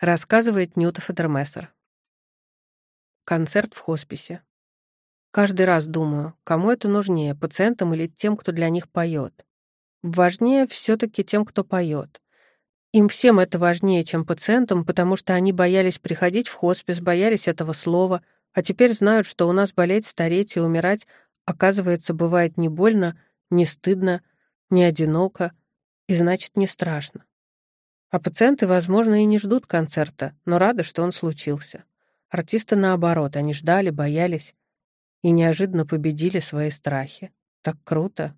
Рассказывает Ньюта Федермессер. Концерт в хосписе. Каждый раз думаю, кому это нужнее, пациентам или тем, кто для них поет. Важнее все-таки тем, кто поет. Им всем это важнее, чем пациентам, потому что они боялись приходить в хоспис, боялись этого слова, а теперь знают, что у нас болеть, стареть и умирать, оказывается, бывает не больно, не стыдно, не одиноко, и значит, не страшно. А пациенты, возможно, и не ждут концерта, но рады, что он случился. Артисты, наоборот, они ждали, боялись и неожиданно победили свои страхи. Так круто.